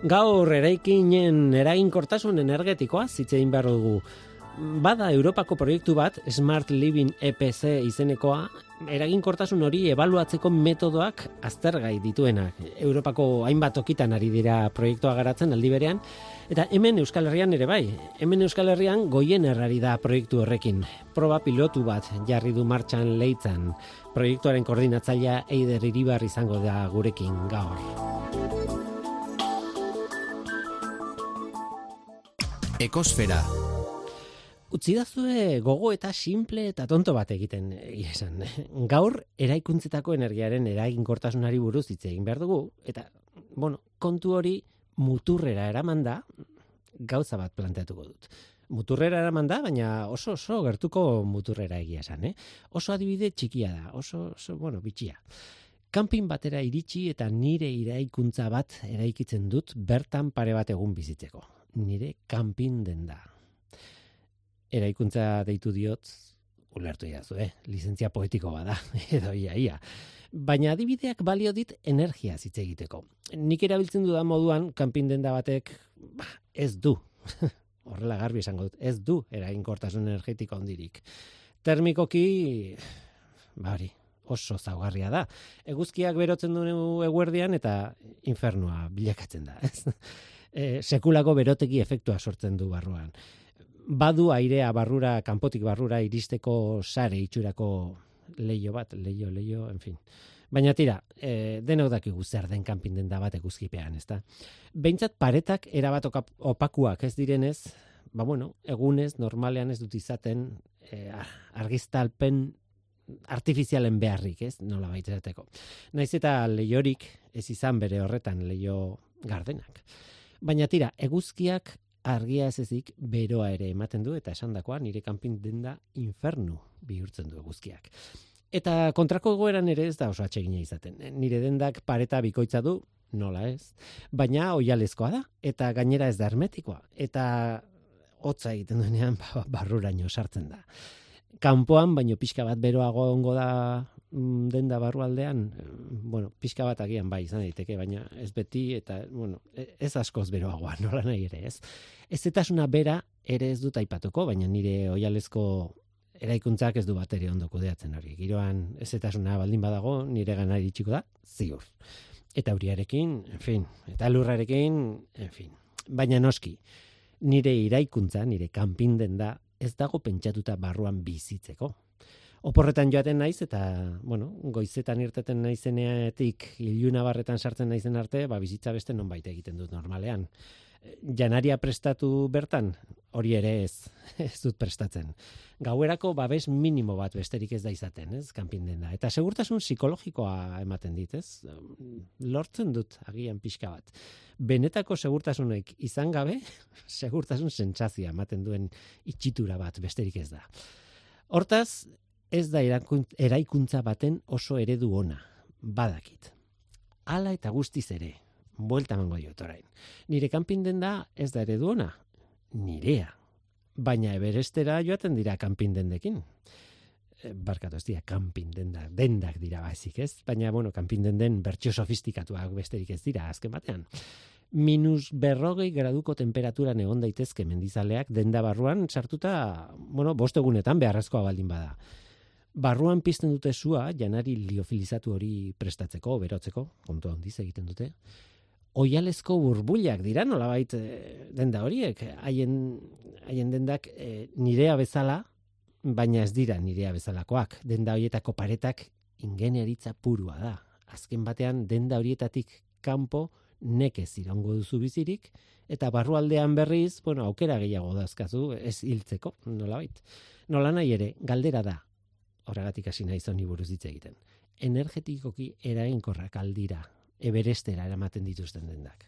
Gaur eraikinen eraginkortasun energetikoa zitzein behar dugu. Bada Europako proiektu bat, Smart Living EPC izenekoa, eraginkortasun hori ebaluatzeko metodoak aztergai dituenak. Europako hainbat okitan ari dira proiektua garatzen aldi berean, eta hemen Euskal Herrian ere bai, hemen Euskal Herrian goien errari da proiektu horrekin. Proba pilotu bat jarri du martxan leitzan. Proiektuaren koordinatzailea Eider Iribar izango da gurekin gaur. Ekosfera. Utsi dazue gogo eta simple eta tonto bat egiten esan. Gaur eraikuntzetako energiaren eraginkortasunari buruz hitz egin behar dugu eta bueno, kontu hori muturrera eraman da gauza bat planteatuko dut. Muturrera eraman da, baina oso oso gertuko muturrera egia esan, eh? Oso adibide txikia da, oso, oso bueno, bitxia. Kampin batera iritsi eta nire iraikuntza bat eraikitzen dut bertan pare bat egun bizitzeko nire kanpin den da. Eraikuntza deitu diot, ulertu jazu, eh? lizentzia poetiko bada, edo ia, ia. Baina adibideak balio dit energia hitz egiteko. Nik erabiltzen dudan moduan, kanpin denda batek, ba, ez du. Horrela garbi esango dut, ez du eraginkortasun energetiko ondirik. Termikoki, ba hori, oso zaugarria da. Eguzkiak berotzen du eguerdian eta infernua bilakatzen da. Ez? E, sekulako beroteki efektua sortzen du barruan. Badu airea barrura, kanpotik barrura iristeko sare itxurako leio bat, leio, leio, en fin. Baina tira, e, denok dakigu zer den kanpin den da bat eguzkipean, ezta? Beintzat paretak erabat opakuak ez direnez, ba bueno, egunez normalean ez dut izaten e, argiztalpen artifizialen beharrik, ez? Nola baitzeteko. Naiz eta leiorik ez izan bere horretan leio gardenak. Baina tira, eguzkiak argia ez ezik beroa ere ematen du eta esandakoa nire kanpin denda infernu bihurtzen du eguzkiak. Eta kontrako egoeran ere ez da oso atsegina izaten. Nire dendak pareta bikoitza du, nola ez, baina oialezkoa da, eta gainera ez da hermetikoa, eta hotza egiten duenean ba, barruraino sartzen da. Kanpoan, baino pixka bat beroago ongo da denda barrualdean, eh, bueno, pixka bat agian bai izan daiteke, baina ez beti eta bueno, e, ez askoz beroagoa, nola nahi ere, ez? Ez etasuna bera ere ez dut aipatuko, baina nire oialezko eraikuntzak ez du bateri ondo kudeatzen hori. Giroan ez etasuna baldin badago, nire ganari txiko da, ziur. Eta uriarekin, en fin, eta lurrarekin, en fin. Baina noski, nire iraikuntza, nire kanpinden da, ez dago pentsatuta barruan bizitzeko oporretan joaten naiz eta bueno, goizetan irteten naizenetik iluna barretan sartzen naizen arte, ba bizitza beste nonbait egiten dut normalean. Janaria prestatu bertan, hori ere ez, ez dut prestatzen. Gauerako babes minimo bat besterik ez da izaten, ez, kanpin den da. Eta segurtasun psikologikoa ematen dit, ez? Lortzen dut agian pixka bat. Benetako segurtasunek izan gabe, segurtasun sentsazioa ematen duen itxitura bat besterik ez da. Hortaz, ez da eraikuntza baten oso eredu ona, badakit. Hala eta guztiz ere, buelta mango diot. Nire kanpin den da ez da eredu ona, nirea. Baina eberestera joaten dira kanpin dendekin. E, barkatu ez dira kanpin denda, dendak dira baizik ez, baina bueno, kanpin den den bertxo sofistikatuak besterik ez dira azken batean. Minus berrogei graduko temperaturan egon daitezke mendizaleak denda barruan sartuta, bueno, bostegunetan beharrezkoa baldin bada barruan pizten dute sua janari liofilizatu hori prestatzeko, berotzeko, kontu handiz egiten dute. Oialezko burbuilak dira nolabait e, denda horiek, haien haien dendak e, nirea bezala, baina ez dira nirea bezalakoak. Denda horietako paretak ingenieritza purua da. Azken batean denda horietatik kanpo nekez irango duzu bizirik, eta barrualdean berriz, bueno, aukera gehiago dazkazu, ez hiltzeko, nolabait. Nola nahi ere, galdera da, horregatik hasi nahi zoni buruz ditze egiten. Energetikoki eraginkorrak aldira, eberestera eramaten dituzten dendak.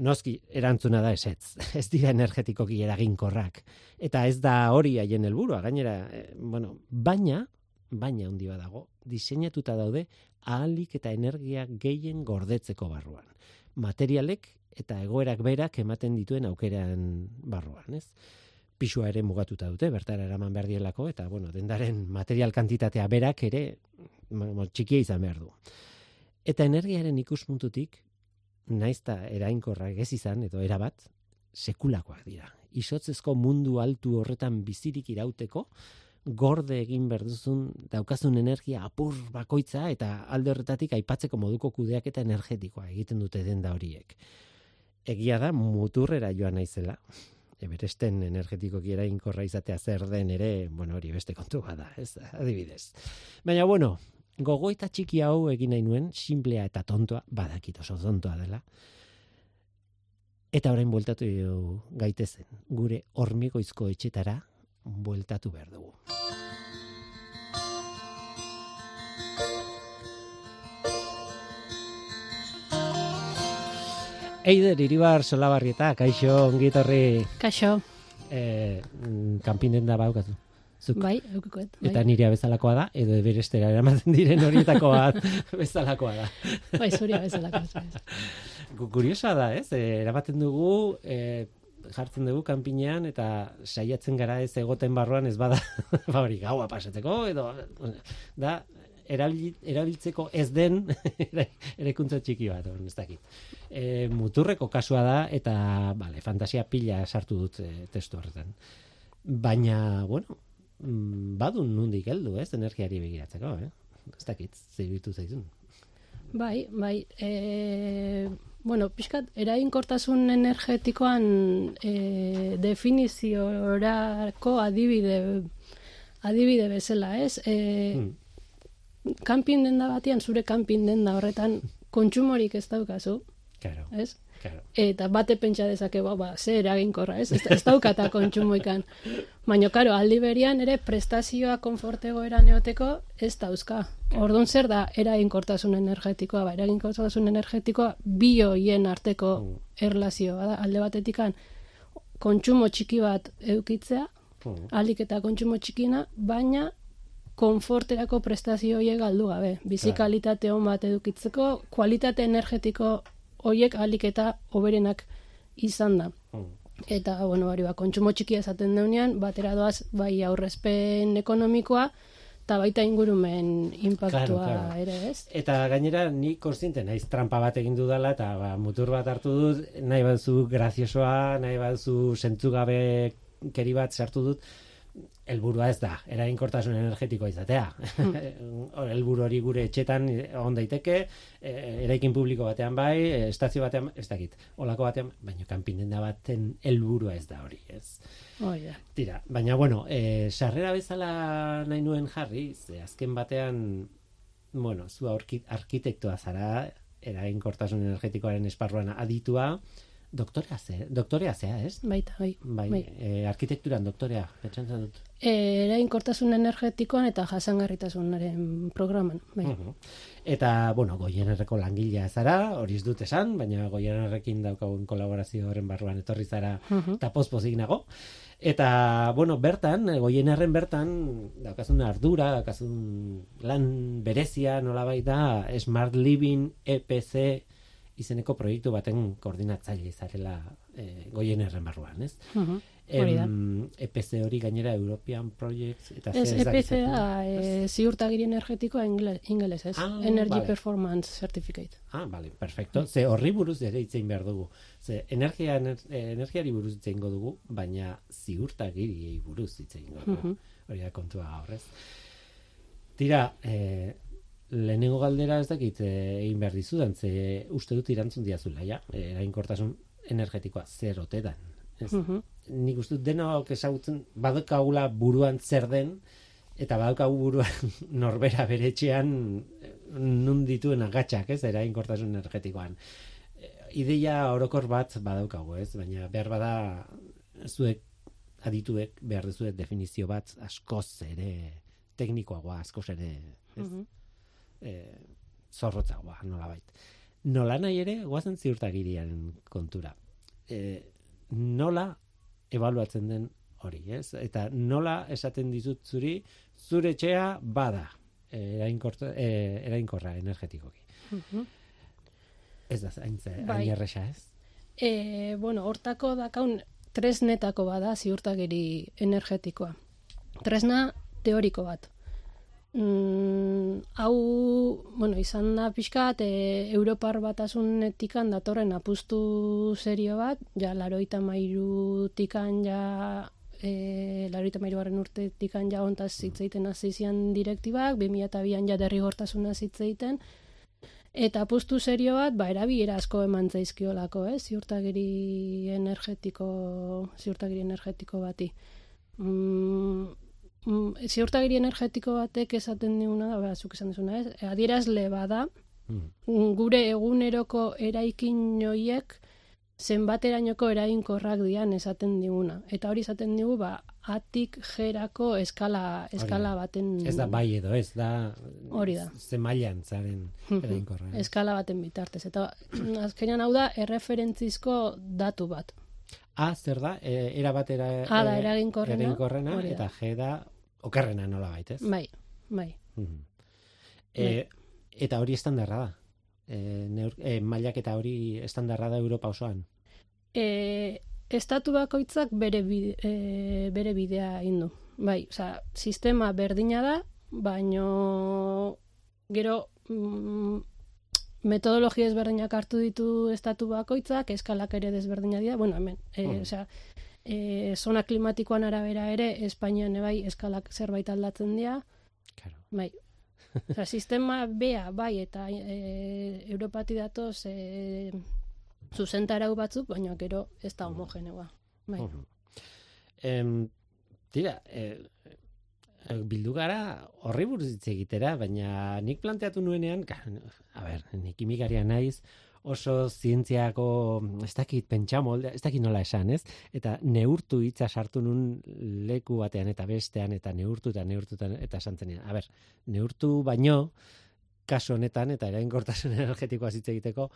Noski, erantzuna da esetz, ez dira energetikoki eraginkorrak. Eta ez da hori haien helburua gainera, eh, bueno, baina, baina handi badago, diseinatuta daude ahalik eta energia gehien gordetzeko barruan. Materialek eta egoerak berak ematen dituen aukeran barruan, ez? Pisua ere mugatuta dute, bertara eraman behar dielako, eta, bueno, dendaren material kantitatea berak ere, txikia izan behar du. Eta energiaren ikuspuntutik, naizta erainkorra ez izan edo erabat sekulakoak dira. Isotzezko mundu altu horretan bizirik irauteko gorde egin berduzun daukazun energia apur bakoitza eta alde horretatik aipatzeko moduko kudeak eta energetikoa egiten dute denda horiek. Egia da muturrera joan naizela. Eberesten energetikoki erainkorra izatea zer den ere, bueno, hori beste kontu bada, ez? Adibidez. Baina bueno, gogo eta txiki hau egin nahi nuen, simplea eta tontoa, badakit oso tontoa dela. Eta orain bueltatu gaitezen, gure hormigoizko etxetara bueltatu behar dugu. Eider, iribar, solabarrieta, kaixo, ongitorri. Kaixo. Eh, kanpinen da baukatu. Zuk. Bai, eukikoet. Bai. Eta nirea bezalakoa da, edo eberestera eramaten diren horietako bat bezalakoa da. Bai, zuria bezalakoa. Kuriosa da, ez? E, eramaten dugu, e, jartzen dugu kanpinean, eta saiatzen gara ez egoten barruan ez bada, ba hori, gaua pasatzeko, edo, da, erabiltzeko ez den erekuntza txiki bat, ez dakit. E, muturreko kasua da, eta, bale, fantasia pila sartu dut e, testu horretan. Baina, bueno, Mm, badun nundik heldu, ez, energiari begiratzeko, eh? Ez dakit, zeibitu zaizun. Bai, bai, e, bueno, pixkat, erainkortasun energetikoan e, definiziorako adibide adibide bezala, ez? E, hmm. Kampin denda batian, zure kampin denda horretan, kontsumorik ez daukazu, claro. ez? Claro. Eta bate pentsa dezake, ba, ba, ze eraginkorra, ez? Ez, ez daukata kontsumoikan. Baina, karo, aldi berian ere prestazioa konfortego eran eoteko ez dauzka. Orduan zer da eraginkortasun energetikoa, ba, eraginkortasun energetikoa bioien arteko mm. erlazioa da. Alde batetikan kontsumo txiki bat eukitzea, mm. alik eta kontsumo txikina, baina konforterako prestazio galdu gabe. Bizikalitate hon bat edukitzeko, kualitate energetiko hoiek alik eta oberenak izan da. Hmm. Eta, bueno, bari, ba, kontsumo txikia esaten deunean, batera doaz, bai, aurrezpen ekonomikoa, eta baita ingurumen impactua ere, ez? Eta gainera, ni konstiente, naiz trampa bat egin dudala, eta ba, mutur bat hartu dut, nahi bat graziosoa, nahi bat zu sentzugabe keri bat sartu dut, helburua ez da, erainkortasun energetikoa izatea. Hmm. Helburu hori gure etxetan on daiteke, e, eraikin publiko batean bai, e, estazio batean, ez dakit, olako batean, baina kanpinen da baten helburua ez da hori, ez. Oh, yeah. Tira, baina bueno, e, sarrera bezala nahi nuen jarri, ze azken batean, bueno, zu arkitektoa zara, erainkortasun energetikoaren esparruan aditua, Doktorea ze, doktorea zea, ez? Baita, bai. Bai, bai. E, arkitekturan doktorea, betxantzen dut. E, erainkortasun energetikoan eta jasangarritasunaren programan, bai. Uh Eta, bueno, goienerreko langilea zara, hori ez dut esan, baina goienerrekin daukagun kolaborazio horren barruan etorri zara uh -huh. eta pospozik nago. Eta, bueno, bertan, goienerren bertan, daukazun ardura, daukazun lan berezia, nola baita, Smart Living EPC izeneko proiektu baten koordinatzaile izarela e, goien erren barruan, ez? Uh -huh. em, EPC hori gainera European Projects eta ez, EPC da e, ziurtagiri energetikoa ingeles, ez? Ah, Energy Performance Certificate. Ah, vale, perfecto. Ze horri buruz ere itzein behar dugu. Ze energia, eh, energiari buruz itzein dugu, baina ziurtagiri buruz itzein dugu. Uh -huh. Hori da kontua horrez. Tira, eh, lehenengo galdera ez dakit eh, egin behar dizudan, ze uste dut irantzun diazula, ja, eh, erainkortasun energetikoa zer ote da. Ez, uh Nik uste dut denok esagutzen badokagula buruan zer den, eta badaukagu buruan norbera bere etxean eh, nun dituen agatxak, ez, erainkortasun energetikoan. Ideia orokor bat badaukagu, ez, baina behar bada zuek adituek behar duzuet definizio bat askoz ere teknikoagoa, askoz ere, ez? E, zorrotzagoa, nola bait. Nola nahi ere, guazen ziurtagirian kontura. E, nola ebaluatzen den hori, ez? Eta nola esaten dizut zuri, zure txea bada e, erainkorra energetikoki. Uh Ez da, hain bai. ez? E, bueno, hortako dakaun tresnetako bada ziurtagiri energetikoa. Tresna teoriko bat mm, hau, bueno, izan da pixkat, e, Europar batasunetik datorren apustu serio bat, ja, laroita mairu tikan ja, e, laroita mairu garen urte tikan ja ontaz zitzeiten azizian direktibak, 2002an ja derrigortasuna zitzeiten, Eta apustu serio bat, ba, erabilera asko eman zaizkiolako, eh? ziurtagiri energetiko, ziurtagiri energetiko bati. Mm, ziurtagiri energetiko batek esaten diguna, da, ba, zuk esan duzuna, ez? Adierazle bada, mm. gure eguneroko eraikin joiek, zenbaterainoko erainkorrak dian esaten diguna. Eta hori esaten digu, ba, atik jerako eskala, eskala baten... Ez da bai edo, ez da... Hori da. Zemailan zaren erainkorra. eskala baten bitartez. Eta azkenean hau da, erreferentzizko datu bat. A, zer da, e, era bat era, A da, eraginkorrena, eraginkorrena eta G da, okerrena nola baitez. Bai, bai. E, eta hori estandarra da e, neur, e, mailak eta hori estandarra da Europa osoan? E, estatu bakoitzak bere, bide, e, bere bidea indu. Bai, oza, sistema berdina da, baino gero mm, metodologia ezberdinak hartu ditu estatu bakoitzak, eskalak ere desberdina dira, bueno, hemen, e, mm. oza, e, zona klimatikoan arabera ere, Espainian ebai eskalak zerbait aldatzen dira, claro. bai, Osa, sistema bea, bai, eta e, Europati datoz e, zuzentarau batzuk, baina gero ez da homogeneoa. Bai. Uh -huh. tira, e, bildu gara horri buruz egitera, baina nik planteatu nuenean, a ber, nik imikaria naiz, oso zientziako ez dakit pentsa molde, ez dakit nola esan, ez? Eta neurtu hitza sartu nun leku batean eta bestean eta neurtu eta neurtu eta santzenean. A ber, neurtu baino kaso honetan eta erainkortasun energetikoa hitz egiteko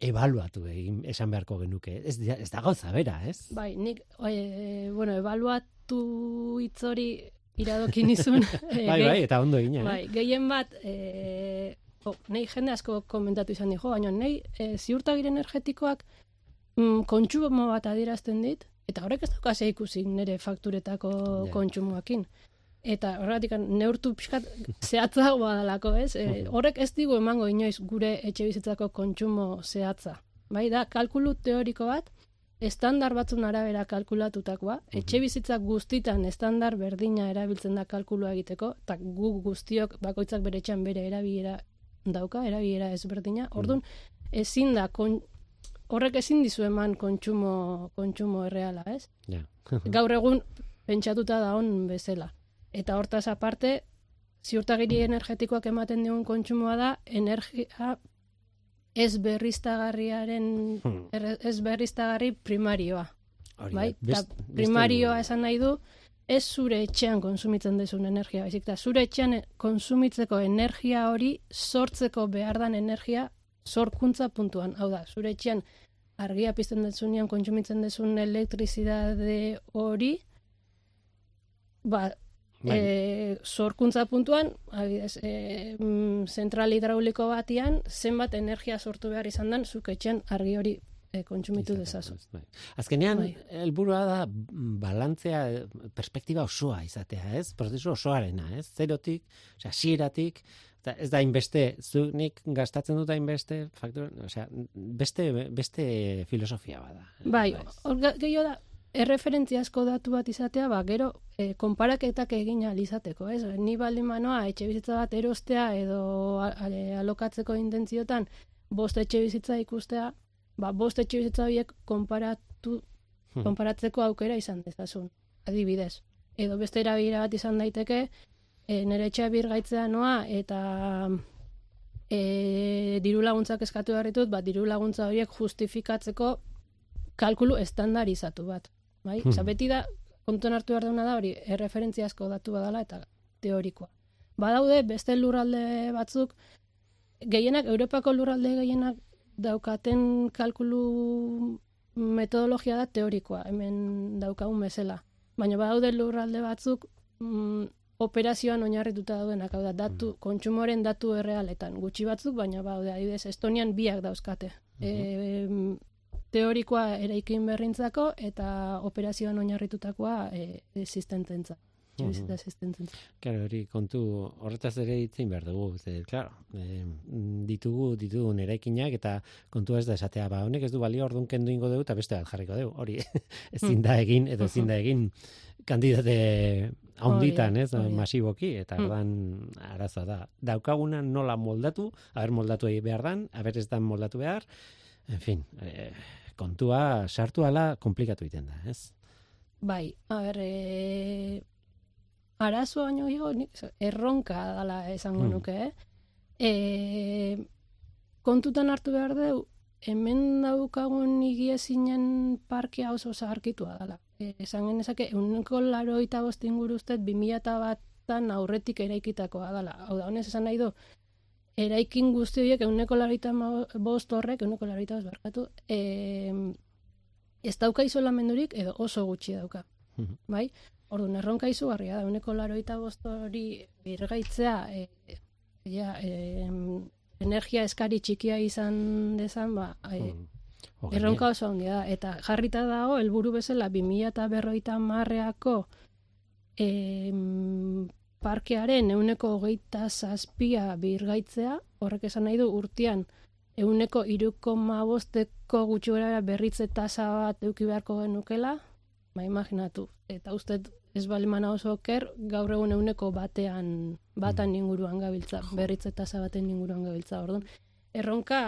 ebaluatu egin esan beharko genuke. Ez, ez da gauza bera, ez? Bai, nik, e, bueno, ebaluatu hitz hori iradokin izun. bai, bai, eta ondo egin, eh? Bai, gehien bat, e, oh, nei jende asko komentatu izan dijo, baina nei e, ziurtagire energetikoak mm, kontsumo bat adierazten dit, eta horrek ez dauka ikusi nire fakturetako yeah. kontsumoakin. Eta horretik neurtu pixkat zehatza badalako, ez? E, horrek ez digu emango inoiz gure etxe bizitzako kontsumo zehatza. Bai, da, kalkulu teoriko bat, estandar batzun arabera kalkulatutakoa, etxe bizitzak guztitan estandar berdina erabiltzen da kalkulua egiteko, eta gu guztiok bakoitzak bere txan bere erabilera dauka, erabilera ezberdina. Mm. Orduan, ezin da, kon, horrek ezin dizu eman kontsumo, kontsumo erreala, ez? Gaur egun, pentsatuta da on bezala. Eta hortaz aparte, ziurtagiri energetikoak ematen digun kontsumoa da, energia ez berriztagarriaren, hmm. ez berriztagarri primarioa. bai? primarioa esan nahi du, ez zure etxean konsumitzen dezun energia, baizik da zure etxean konsumitzeko energia hori sortzeko behar dan energia sorkuntza puntuan. Hau da, zure etxean argia pizten dezunean kontsumitzen dezun elektrizidade hori, ba, e, sorkuntza puntuan, adibidez, e, zentral hidrauliko batian, zenbat energia sortu behar izan dan, zuk etxean argi hori e, kontsumitu dezazu. Bai. Azkenean, bai. helburua da balantzea perspektiba osoa izatea, ez? Prozesu osoarena, ez? Zerotik, osea, sieratik, eta ez da inbeste, zu nik gastatzen dut inbeste, faktor, osea, beste, beste filosofia bada. Bai, hor gehiago da, erreferentziazko datu bat izatea, ba, gero, e, konparaketak egin alizateko, ez? Ni baldin manoa, etxe bizitza bat erostea edo alokatzeko intentziotan, bost etxe bizitza ikustea, ba, bost etxe bizitza horiek konparatu, hmm. konparatzeko aukera izan dezazun, adibidez. Edo beste erabira bat izan daiteke, e, nire etxea birgaitzea noa, eta e, diru laguntzak eskatu harritut, ba, diru laguntza horiek justifikatzeko kalkulu estandarizatu bat. Bai? Hmm. beti da, kontuan hartu behar da hori, erreferentziazko datu badala eta teorikoa. Badaude, beste lurralde batzuk, gehienak, Europako lurralde gehienak daukaten kalkulu metodologia da teorikoa, hemen daukagun bezala. Baina badaude lurralde batzuk mm, operazioan oinarrituta daudenak, hau da, datu, mm. kontsumoren datu errealetan, gutxi batzuk, baina badaude, adibidez, Estonian biak dauzkate. Mm teorikoa eraikin berrintzako eta operazioan oinarritutakoa e, asistentzia. Claro, hori kontu horretaz ere hitzein behar dugu, ze claro, eh, ditugu ditugun eraikinak eta kontua ez da esatea, ba honek ez du balio ordun kendu ingo dugu eta beste bat jarriko dugu. Hori ezin da egin edo ezin da egin kandidate haunditan, ez, masiboki eta ordan arazoa da. Daukaguna nola moldatu, aber moldatu behar dan, aber ez dan moldatu behar. En fin, eh, kontua sartu ala komplikatu egiten da, ez? Bai, a ber, e, arazo baino higo, erronka dala esango mm. nuke, eh? E, kontutan hartu behar du, hemen daukagun igiezinen parkea oso zaharkitua dela. E, esan genezake, euneko laro eta bostin guruztet, 2000 eta batan aurretik eraikitakoa dela. Hau da, honez esan nahi du, eraikin guzti horiek, euneko laro eta bost horrek, euneko bost barkatu, e, ez dauka izolamendurik edo oso gutxi dauka. Mhm. bai? Orduan, erronka izugarria da, uneko laroita bostori birgaitzea, e, ja, e, energia eskari txikia izan dezan, ba, e, mhm. erronka oso handia da. Eta jarrita dago, helburu bezala, 2000 eta berroita marreako e, parkearen euneko hogeita zazpia birgaitzea, horrek esan nahi du urtean, euneko iruko mabosteko gutxura berritze tasa bat euki beharko genukela, ba, imaginatu. Eta uste ez balimana oso oker, gaur egun euneko batean, batan mm. inguruan gabiltza, berritze tasa baten inguruan gabiltza. Orduan, erronka.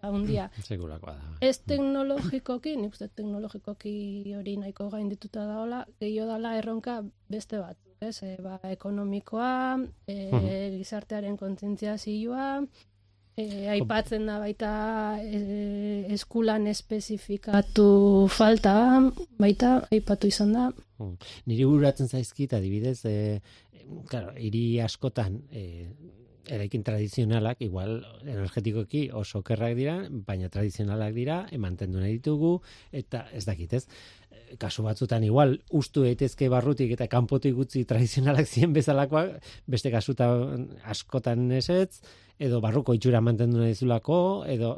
Segurakoa da. Ez teknologikoki, nik uste teknologikoki hori nahiko gain dituta daola, gehiago dala erronka beste bat. Ez, e, ba, ekonomikoa, e, gizartearen kontzientzia zioa, E, aipatzen da baita e, eskulan espezifikatu falta, baita aipatu izan da. Hmm. Niri buratzen zaizkit, adibidez, e, claro, iri askotan e, eraikin tradizionalak, igual energetikoki oso kerrak dira, baina tradizionalak dira, emantendu nahi ditugu, eta ez dakit ez, kasu batzutan igual ustu daitezke barrutik eta kanpotik gutxi tradizionalak zien bezalakoak, beste kasutan askotan esetz, edo barruko itxura mantendu nahi zulako, edo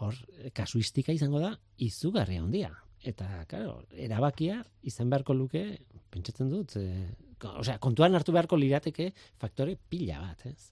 hor, kasuistika izango da, izugarria handia. Eta, claro, erabakia izan beharko luke, pentsatzen dut, e, osea, kontuan hartu beharko lirateke faktore pila bat, ez?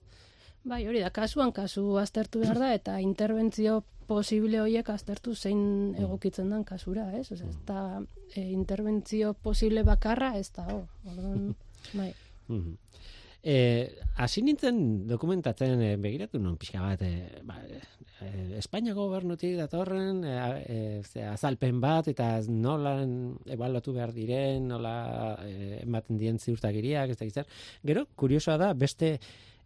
Bai, hori da, kasuan kasu aztertu behar da, eta interbentzio posible horiek aztertu zein egokitzen den kasura, ez? Osea, ez da, e, interbentzio posible bakarra, ez da, oh, orduan, bai. Mm E, hasi nintzen dokumentatzen e, begiratu non pixka bat e, ba, e, Espainiako gobernutik datorren e, e, azalpen bat eta nola ebaluatu behar diren nola e, ematen dien ziurtagiriak ez da gero, kuriosoa da, beste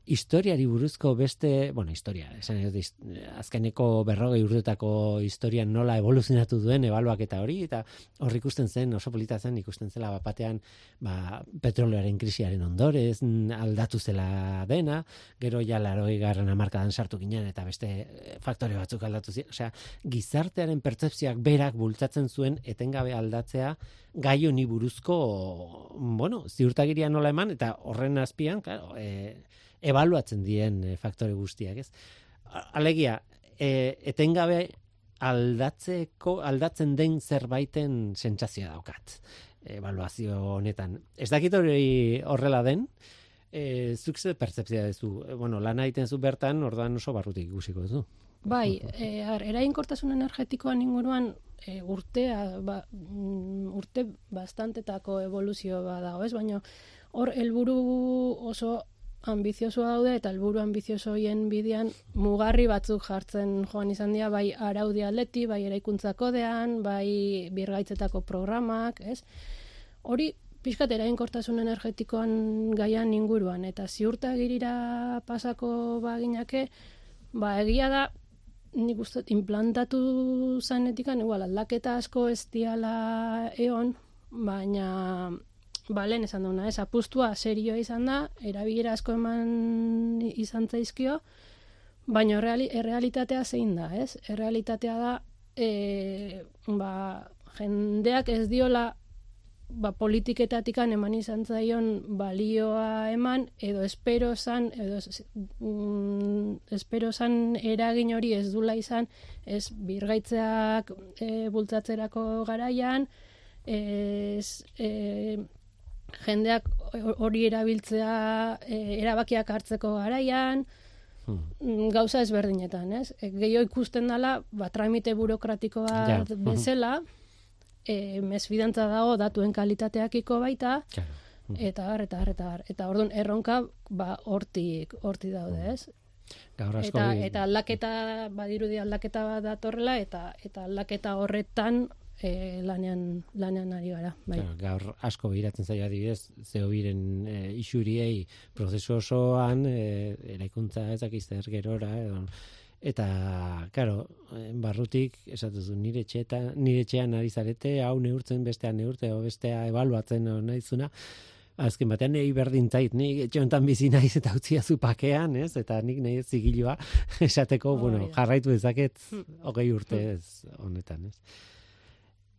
historiari buruzko beste, bueno, historia, esan ez, azkeneko berrogei urtetako historia nola evoluzionatu duen ebaluak eta hori, eta hor ikusten zen, oso polita zen, ikusten zela bapatean, ba, petrolearen krisiaren ondorez, aldatu zela dena, gero ja laroi garren amarkadan sartu ginen, eta beste faktore batzuk aldatu ziren, osea, gizartearen pertsepzioak berak bultzatzen zuen, etengabe aldatzea, gai honi buruzko, bueno, ziurtagiria nola eman, eta horren azpian, claro, e, ebaluatzen dien e, faktore guztiak, ez? Alegia, e, etengabe aldatzeko aldatzen den zerbaiten sentsazioa daukat. Evaluazio honetan. Ez dakit hori horrela den, e, zuk ze pertsepzia duzu. E, bueno, lan egiten zu bertan, ordan oso barrutik ikusiko duzu. Bai, e, erainkortasun energetikoan inguruan e, urtea, ba, mm, urte bastantetako evoluzio badago, ez? Baina hor helburu oso ambizioso daude eta helburu ambizioso hoien bidean mugarri batzuk jartzen joan izan dira bai araudi atleti, bai eraikuntza kodean, bai birgaitzetako programak, ez? Hori pixkat erainkortasun energetikoan gaian inguruan eta ziurtagirira pasako baginake, ba egia da nik uste implantatu zanetikan igual aldaketa asko ez diala eon, baina ba, lehen esan duna, ez, apustua serioa izan da, erabilera asko eman izan zaizkio, baina errealitatea zein da, ez? Errealitatea da, e, ba, jendeak ez diola ba, politiketatikan eman izan zaion balioa eman, edo espero zan, edo mm, espero zan eragin hori ez dula izan, ez birgaitzeak e, bultzatzerako garaian, ez e, jendeak hori erabiltzea e, erabakiak hartzeko garaian, Hmm. mm, gauza ezberdinetan, ez? E, gehiago ikusten dela, ba, tramite burokratiko bat Ja. bezala, e, mesfidantza dago datuen kalitateakiko baita, Claro. eta har, eta har, eta har. Eta orduan erronka, ba, hortik, hortik daude, ez? Gaur asko Eta, bi- eta aldaketa, badirudi aldaketa bat datorrela, eta, eta aldaketa horretan e, lanean, lanean ari gara, bai. Gaur asko behiratzen zaio adibidez, zeo biren e, isuriei prozesu osoan, e, eraikuntza ez dakiz zer gerora, edo, eta, eh, barrutik, esatuzu, nire etxeetan, nire etxean ari zarete, hau neurtzen, bestea neurte, o bestea ebaluatzen, nahizuna, azken batean nahi berdin zait, ni etxe honetan bizi naiz eta utzia zu pakean, ez? Eta nik nahi zigilua esateko, Hori bueno, da. jarraitu dezaket Hmm. hogei urte ez honetan, ez?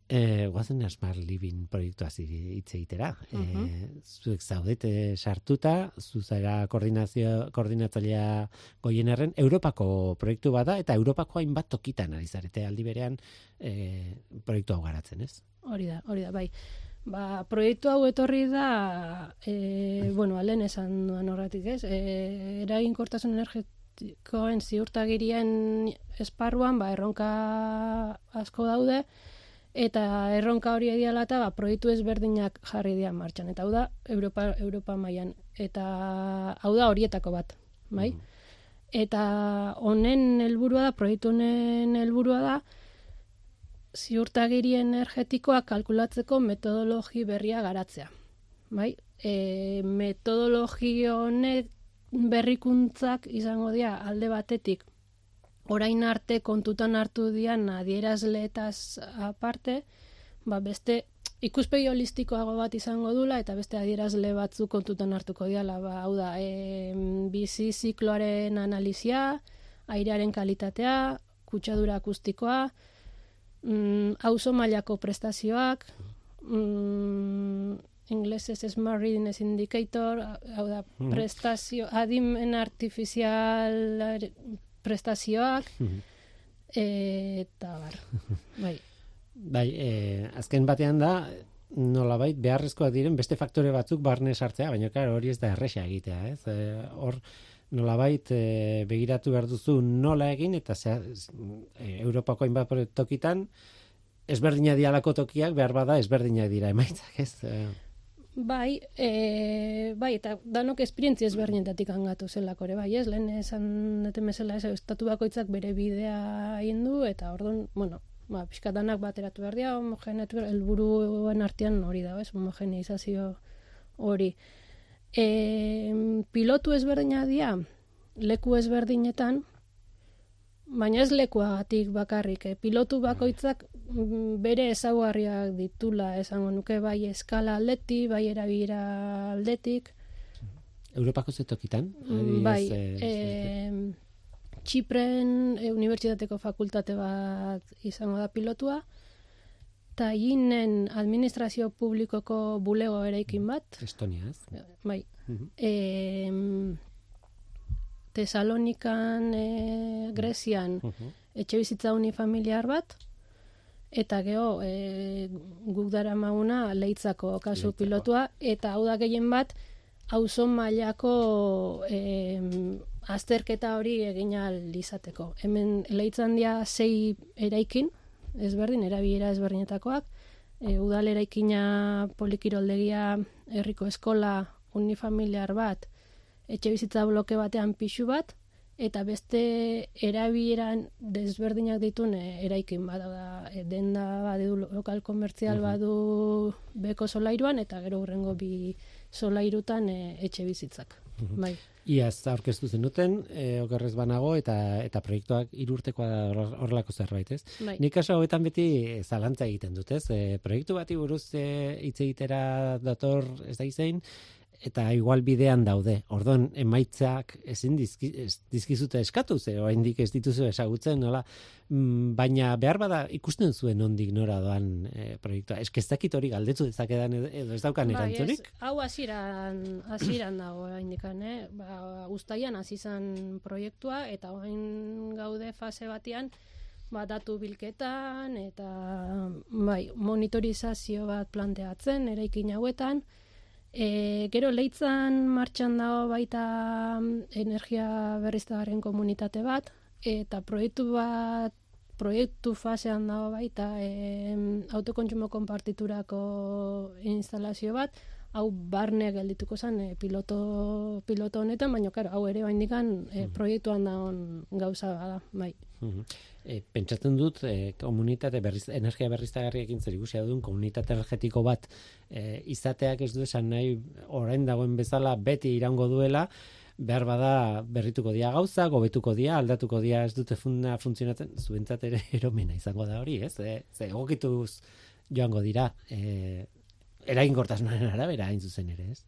Eh, guazen Smart Living proiektuaz hitz egitera. Mhm. Eh, zuek zaudete sartuta, zu zara koordinazio koordinatzailea goienerren Europako proiektu bada eta Europako hainbat tokitan ari zarete aldi berean eh, proiektu hau garatzen, ez? Hori da, hori da, bai. Ba, proiektu hau etorri da, e, bueno, alen esan duan horretik, ez? E, eraginkortasun energetikoen ziurtagirien esparruan, ba, erronka asko daude, eta erronka hori ediala eta ba, proiektu ezberdinak jarri dira martxan. Eta hau da, Europa, Europa mailan Eta hau da horietako bat, bai? Eta honen helburua da, proiektu honen helburua da, ziurtagiri energetikoa kalkulatzeko metodologi berria garatzea. Bai? E, metodologi honek berrikuntzak izango dira alde batetik orain arte kontutan hartu dian adierazleetaz aparte, ba beste ikuspegi holistikoago bat izango dula eta beste adierazle batzu kontutan hartuko diala, ba hau da, e, bizi zikloaren analizia, airearen kalitatea, kutsadura akustikoa, mm, auzo mailako prestazioak, mm, inglesez Smart Readiness Indicator, hau da, Mhm. prestazio, adimen artifizial prestazioak, Mhm. eta bar, bai. Bai, eh, azken batean da, nolabait beharrezkoak diren beste faktore batzuk barne sartzea, baina claro, hori ez da erresa egitea, ez? Eh, hor nolabait eh, begiratu behar duzu nola egin eta zea, eh, Europako hainbat tokitan ezberdina dialako tokiak behar bada ezberdinak dira emaitzak, ez? Eh, Bai, e, bai, eta danok esperientzia ezberdinetatik angatu zelako ere, bai, ez, lehen esan deten bezala ez, estatu bakoitzak bere bidea egin du, eta orduan, bueno, ba, pixka danak bateratu behar dira, homogeneatu, helburuen artean hori da, ez, homogeneizazio hori. E, pilotu ezberdina dira, leku ezberdinetan, baina ez lekuagatik bakarrik, eh? pilotu bakoitzak mm, bere ezaugarriak ditula, esango nuke bai eskala aldeti, bai erabilera aldetik, Europako ze tokitan? Mm, bai, eh, e, Txipren e, unibertsitateko fakultate bat izango da pilotua, eta ginen administrazio publikoko bulego eraikin bat, Estonia, ez? bai, Mhm. e, Tesalonikan, e, Grezian, Mhm. etxe bizitza unifamiliar bat, eta geho, e, guk dara mauna leitzako kasu Leitzako. pilotua, eta hau da gehien bat, auzo mailako e, azterketa hori egin izateko. Hemen leitzan dia sei eraikin, ezberdin, erabilera ezberdinetakoak, e, udal eraikina polikiroldegia, herriko eskola unifamiliar bat, etxe bizitza bloke batean pixu bat, eta beste erabileran desberdinak ditun e, eraikin bat, da, e, denda badu lokal komertzial badu beko solairuan, eta gero hurrengo bi solairutan e, etxe bizitzak. Bai. Iaz aurkeztu zenuten, e, okerrez banago, eta eta proiektuak irurtekoa da hor- horrelako zerbait, ez? Bai. Nik kaso hauetan beti zalantza egiten dut, ez? E, proiektu bati buruz e, hitz egitera dator ez da izein, eta igual bidean daude. Orduan, emaitzak ezin dizki, ez, dizkizute eskatu, ze oraindik ez dituzu ezagutzen, nola? Mm, baina behar bada ikusten zuen ondik nora doan e, proiektua. Ez dakit hori galdetu dezakedan edo, ez daukan Bai, ez, erantzunik? hau hasieran hasieran dago indikan, eh? Ba, uztailan hasi izan proiektua eta orain gaude fase batean ba, datu bilketan eta bai, monitorizazio bat planteatzen eraikin hauetan E, gero leitzan martxan dago baita mm, energia berriztagarrien komunitate bat, eta proiektu bat proiektu fasean dago baita e, autokontsumo konpartiturako instalazio bat, hau barne geldituko zen e, piloto, piloto honetan, baina karo, hau ere baindikan e, proiektuan da gauza da, bai. E, pentsatzen dut, e, komunitate berriz, energia berriztagarriekin zer ikusia duen, komunitate energetiko bat e, izateak ez du esan nahi orain dagoen bezala beti irango duela, behar bada berrituko dia gauza, gobetuko dia, aldatuko dia ez dute funda funtzionatzen, zuentzat ere eromena izango da hori, ez? E, ze egokituz joango dira, e, eraginkortasunaren arabera hain zuzen ere, ez?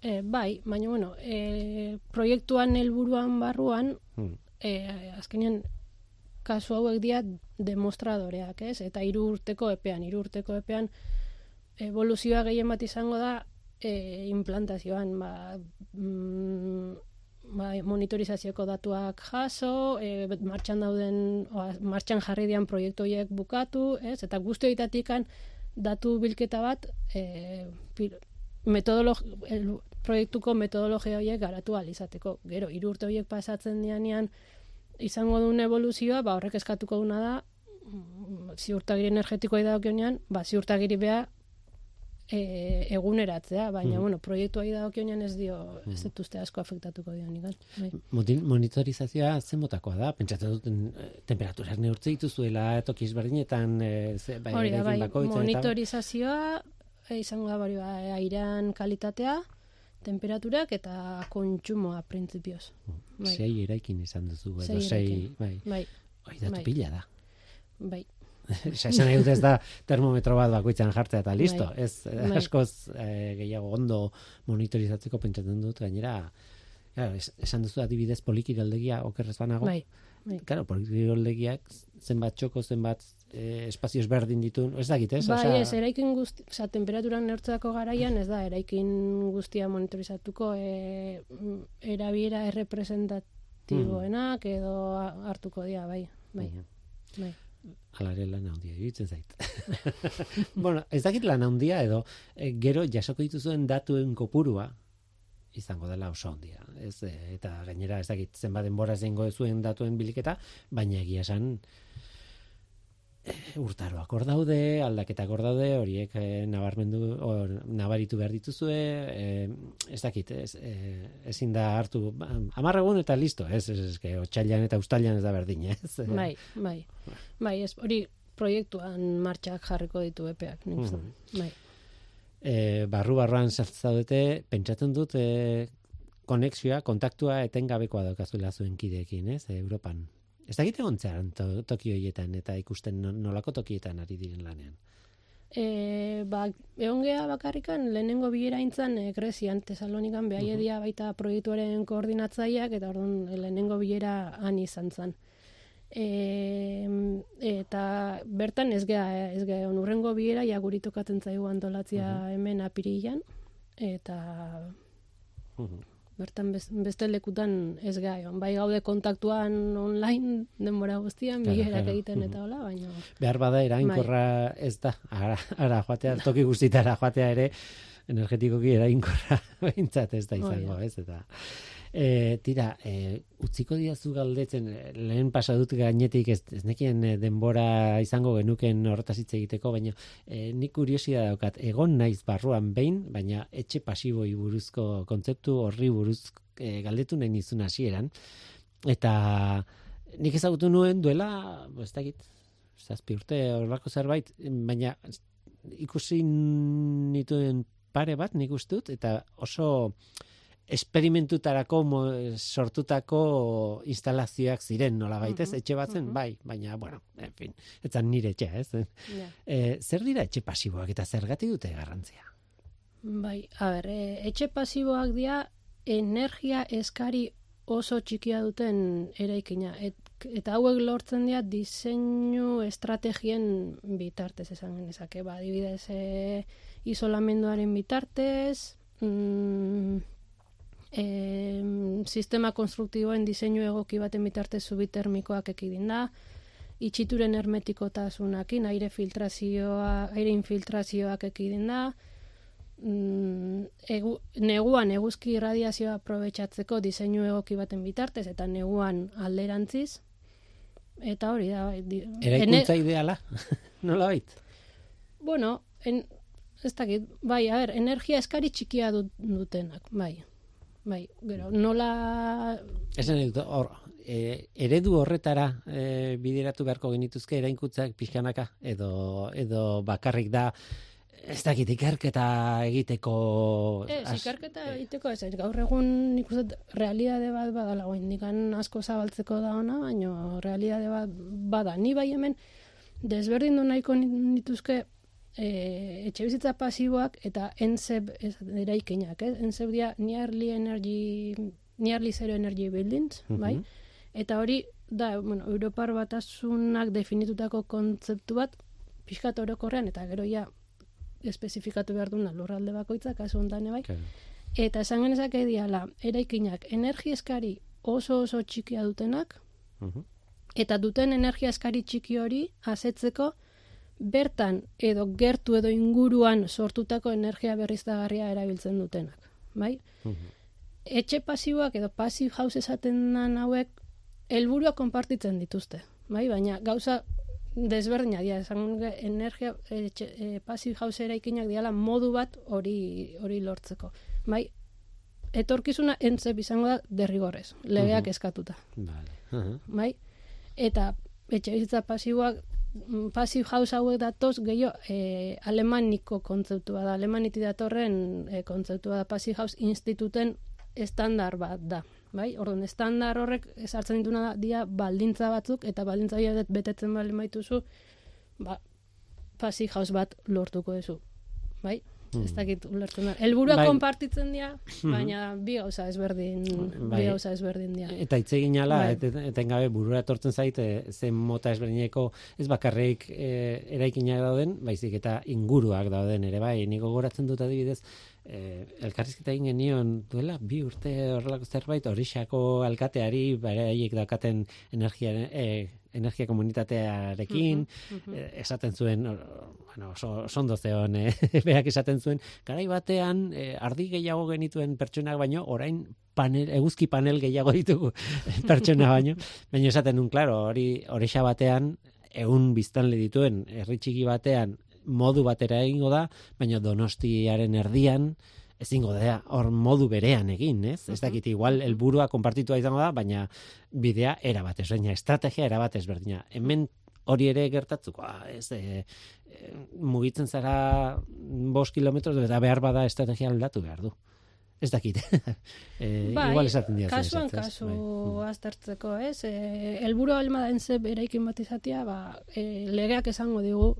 E, bai, baina bueno, e, proiektuan helburuan barruan, hmm. e, azkenean kasu hauek dira demostradoreak, ez? Eta hiru urteko epean, hiru urteko epean evoluzioa gehien bat izango da e, implantazioan, ba, mm, ba, monitorizazioko datuak jaso, e, martxan dauden, oa, martxan jarri dian proiektu horiek bukatu, ez? Eta guztioitatikan datu bilketa bat e, el, proiektuko metodologia horiek garatu izateko. Gero, hiru urte horiek pasatzen dianean izango duen evoluzioa, ba, horrek eskatuko duna da, ziurtagiri energetikoa idakionean, ba, ziurtagiri beha e, eguneratzea, baina, mm. bueno, proiektua idakionean ez dio, mm. ez dituzte asko afektatuko dio nigan. Bai. Monitorizazioa zen botakoa da, pentsatzen duten e, temperaturak neurtze dituzuela tokiz berdinetan, e, bai, Hori da, bai, monitorizazioa e, izango da, bari, ba, airean kalitatea, temperaturak eta kontsumoa printzipioz. Mm. Bai. Sei eraikin izan duzu, edo sei, bai. Bai. Oi, datu bai. pila da. Bai. Esan nahi ez da termometro bat bakoitzan jartzea eta listo. Bai. Ez bai. askoz eh, gehiago ondo monitorizatzeko pentsatzen dut gainera. Claro, esan duzu adibidez polikiroldegia okerrez banago. Bai. Bai. Claro, polikiroldegiak zenbat txoko, zenbat eh, espazio ezberdin ditu, ez dakit, ez? Bai, ez, eraikin guzti, oza, temperaturan neurtzako garaian, ez da, eraikin guztia monitorizatuko e, erabiera errepresentatiboenak mm. edo hartuko dira, bai, bai, bai alare lan handia iruditzen zait. bueno, ez dakit lan handia edo e, gero jasoko dituzuen datuen kopurua izango dela oso handia. Ez, e, eta gainera ez dakit zenbat denbora zengo zuen datuen biliketa, baina egia esan e, urtaroak hor daude, aldaketak hor daude, horiek e, nabarmendu, or, nabaritu behar dituzue, e, ez dakit, ez, e, ezin da hartu, amarregun eta listo, ez, ez, ez, ez, eta ustalian ez da berdin, ez. Bai, bai, bai, ez, hori proiektuan martxak jarriko ditu epeak, nik mm bai. E, barru barruan zaudete, pentsatzen dut, e, konexioa, kontaktua etengabekoa daukazuela zuen kideekin, ez, Europan. Ez da gite gontzean to, toki horietan eta ikusten nolako tokietan ari diren lanean? E, ba, egon geha bakarrikan, lehenengo bilera intzan e, Grezian, Tesalonikan, behai edia baita proiektuaren koordinatzaileak, eta orduan lehenengo bilera han izan zen. E, eta bertan ez geha, ez geha, onurrengo bilera, ja guritokatzen zaigu antolatzia hemen apirilan, eta bertan beste lekutan ez gai, bai gaude kontaktuan online denbora guztian, claro, egiten eta hola, baina... Behar bada, erainkorra bai. ez da, ara, ara joatea, toki guztitara joatea ere, energetikoki erainkorra bintzat ez da izango, ez, eta... E, tira, e, utziko diazu galdetzen, lehen pasa dut gainetik ez, ez nekien eh, denbora izango genuken horretaz hitz egiteko, baina e, nik kuriosia daukat, egon naiz barruan behin, baina etxe pasiboi buruzko kontzeptu horri buruz e, galdetu nahi nizun hasieran. Eta nik ezagutu nuen duela, ez dakit, zazpi urte horrako zerbait, baina ikusi nituen pare bat nik ustut, eta oso esperimentutarako sortutako instalazioak ziren nola baitez, etxe batzen, bai, baina, bueno, en fin, etzan nire etxe, ez? Yeah. E, zer dira etxe pasiboak eta zergati dute garrantzia? Bai, a ber, e, etxe pasiboak dira energia eskari oso txikia duten eraikina. Et, eta hauek lortzen dira diseinu estrategien bitartez esan genezake. Ba, adibidez, e, isolamenduaren bitartez, mm, e, sistema konstruktiboen diseinu egoki baten bitarte subitermikoak ekidin da, itxituren hermetikotasunakin, aire filtrazioa, aire infiltrazioak ekidin da, mm, egu, neguan eguzki irradiazioa aprobetsatzeko diseinu egoki baten bitartez eta neguan alderantziz eta hori da bai, di- Eraikuntza ideala, nola bait? bueno, en, ez dakit, bai, a ber, energia eskari txikia dut, dutenak, bai. Bai, gero, nola... Esan dut, hor, e, eredu horretara e, bideratu beharko genituzke eraikuntzak pixkanaka, edo, edo bakarrik da, ez dakit ikerketa egiteko... Ez, as- ikerketa egiteko ez, gaur egun nik uste dut realitate bat badala indikan asko zabaltzeko da ona, baina realitate bat bada. Ni bai hemen desberdin du nahiko nituzke e, etxe bizitza pasiboak eta enseb ez, eraikinak, ez? Enseb dia nearly energy, nearly zero energy buildings, Mhm. bai? Eta hori da, bueno, Europar batasunak definitutako kontzeptu bat pixkat orokorrean eta gero ja espezifikatu behar duna lurralde bakoitza, kasu honetan bai. Claro. Eta esan genezake diala, eraikinak energia eskari oso oso txikia dutenak, Mhm. eta duten energia eskari txiki hori asetzeko bertan edo gertu edo inguruan sortutako energia berriztagarria erabiltzen dutenak. Bai? Mhm. Etxe pasiboak edo passive house esaten dan hauek helburua konpartitzen dituzte. Bai? Baina gauza desberdina dira, esan energia etxe, e, passive house eraikinak diala modu bat hori hori lortzeko. Bai? Etorkizuna entzep izango da derrigorrez, legeak Mhm. eskatuta Vale. Mhm. bai? Eta etxe bizitza pasiboak mm, passive house hauek datoz gehiago e, alemaniko kontzeptua da, alemaniti datorren e, kontzeptua da passive house instituten estandar bat da. Bai? Orduan, estandar horrek esartzen dituna da, dia baldintza batzuk, eta baldintza horiek betetzen baldin baituzu, ba, passive house bat lortuko duzu. Bai? Ez dakit ulertzen da. Helburua Bai. konpartitzen dira, baina bi gauza ezberdin, Bai. bi gauza ezberdin dira. Eta hitz egin ala, Bai. et, etengabe burura etortzen zait, e, zen mota ezberdineko ez bakarrik e, eraikinak dauden, baizik eta inguruak dauden ere bai. Niko goratzen dut adibidez, e, elkarrizketa egin genion duela, bi urte horrelako zerbait, horixako alkateari, beraiek daukaten energia, e, energia komunitatearekin, eh, esaten zuen, bueno, oso, oso ondo zeon, eh, berak esaten zuen, garai batean, eh, ardi gehiago genituen pertsonak baino, orain panel, eguzki panel gehiago ditugu pertsona baino, baina esaten nun, claro, hori horixa batean, egun biztanle dituen, herri txiki batean, modu batera egingo da, baina donostiaren erdian, ezingo da, hor modu berean egin, ez? Ez dakit, igual, helburua konpartitua izango da, baina bidea era bat ezberdina, estrategia era bat ezberdina. Hemen hori ere gertatzuko, ah, ez, e, e, mugitzen zara bost kilometros, eta behar bada estrategia aldatu behar du. Ez dakit. e, igual esaten dira. Bai, kasuan kasu aztertzeko, ez? E, elburu alma da enze eraikin bat izatea, ba, e, legeak esango digu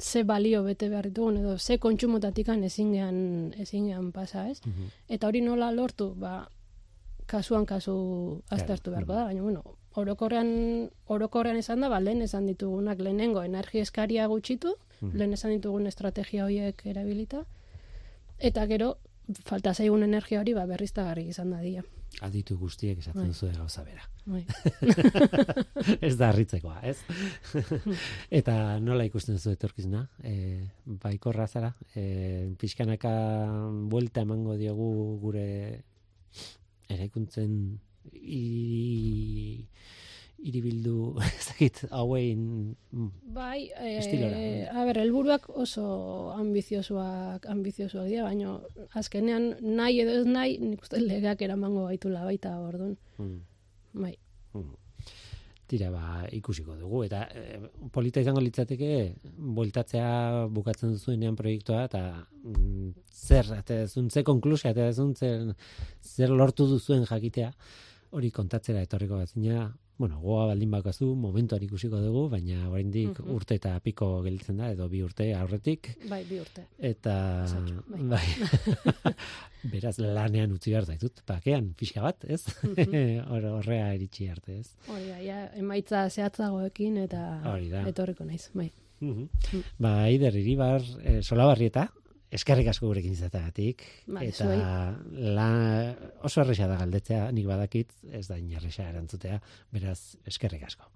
ze balio bete behar ditugun, edo ze kontsumotatikan ezin gehan, ezin gehan pasa, ez? Eta hori nola lortu, ba, kasuan kasu aztertu beharko da, baina, bueno, orokorrean, orokorrean esan da, ba, lehen esan ditugunak lehenengo energia eskaria gutxitu, lehen esan ditugun estrategia horiek erabilita, eta gero, falta zaigun energia hori, ba, berriztagarri izan da dia. Aditu guztiek esaten Bai. duzu gauza bera. Bai. ez da harritzekoa, ez? Eta nola ikusten zu etorkizuna? E, baikorra zara? E, pixkanaka buelta emango diogu gure eraikuntzen iri, iribildu ezagit hauein mm, Bai, Estilora. e, a ber, helburuak oso ambiziosuak, ambiziosuak dira, baina azkenean nahi edo ez nahi, nik uste legeak eramango gaitula baita orduan. mm, Bai. mm. Tira, ba, ikusiko dugu. Eta e, polita izango litzateke, bueltatzea bukatzen duzuenean proiektua, eta mm, zer, ate duzun, ze konklusia, ate duzun, zer, zer lortu duzuen jakitea, hori kontatzera etorriko batzina, bueno, goa baldin bakazu, momentuan ikusiko dugu, baina oraindik Mhm. urte eta piko gelditzen da, edo bi urte aurretik, Bai, bi urte. eta Pasatxo, bai. bai. beraz lanean utzi behar zaitut, bakean, pixka bat, ez? Mhm. Hor horrea iritsi arte, ez? Hori da, ja, emaitza zehatzagoekin eta etorriko naiz, bai. Mhm. Ba, Aider Iribar, eh, Solabarrieta, eskerrik asko gurekin izateagatik Bai, eta zuei. la, oso erresa da galdetzea, nik badakit, ez da inerresa erantzutea, beraz eskerrik asko.